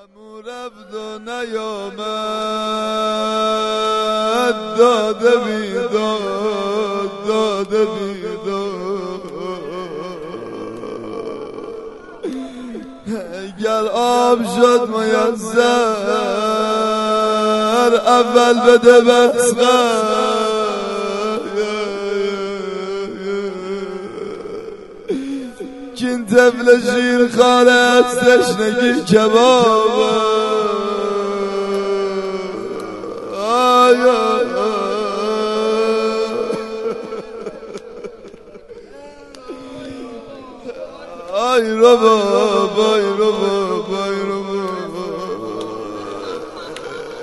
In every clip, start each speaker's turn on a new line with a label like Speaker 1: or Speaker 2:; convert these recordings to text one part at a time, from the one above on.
Speaker 1: امو رفت و نیامد. داده بیداد داده بیداد. آب شد میسر اول بده بسخر کین طفل شیر خاره از تشنگی کباب آی آی رو بابا آی رو بابا آی رو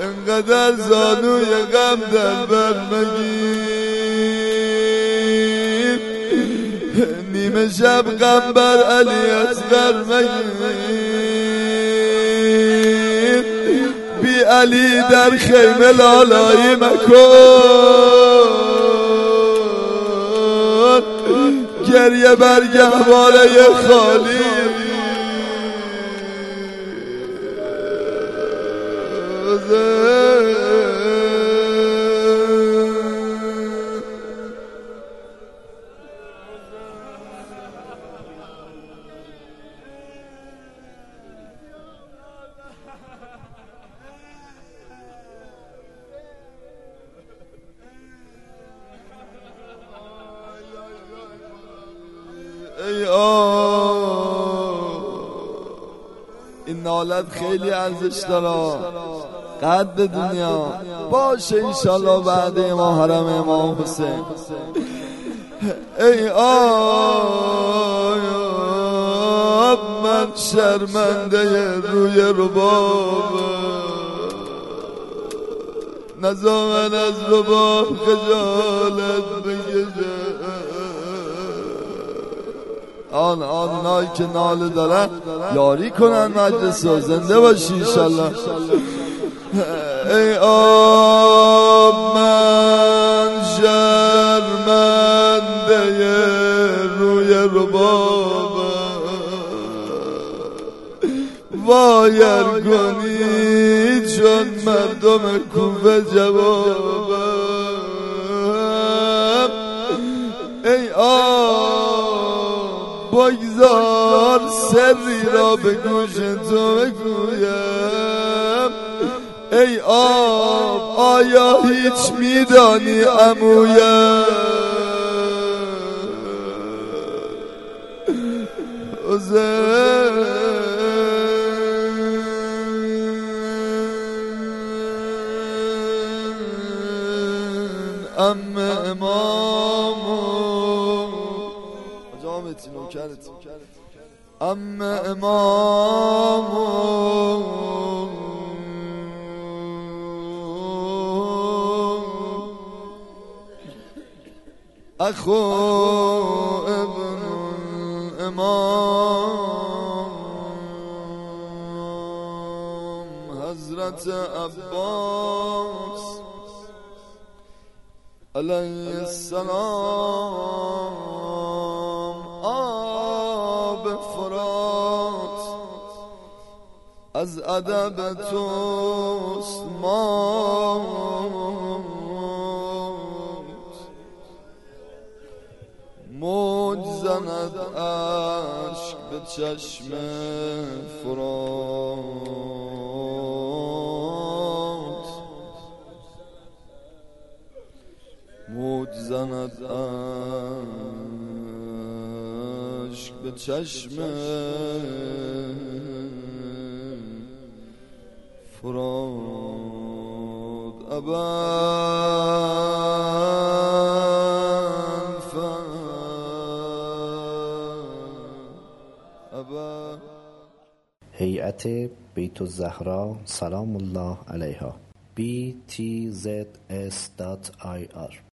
Speaker 1: انقدر زانوی غم در بر مگیر شب غم بر علی اصغر مگیر بی علی در خیمه لالایی مکن. گریه بر خالی. این نالت خیلی ارزش داره. قد دنیا. باشه انشالله بعد ما حرم امام حسین. ای آب من شرمنده روی رباب. نزامن از رباب خجالت بکشه. آن آن که ناله دارن یاری کنن مجلس و زنده باشی انشالله ای آب من شرمنده روی رباب وایر کنید چون مردم کوفه جوابم بگذار سری را به گوش تو بگویم. ای آب آیا هیچ میدانی امویم ام امام جامتی نوکرت. ام امام. اخو ابن امام حضرت عباس علیه السلام. از ادب توست مات موج زند عشق به چشم فرات. موج زند عشق به چشم فرات ابا
Speaker 2: هیئت بیت الزهرا سلام الله علیها btzs.ir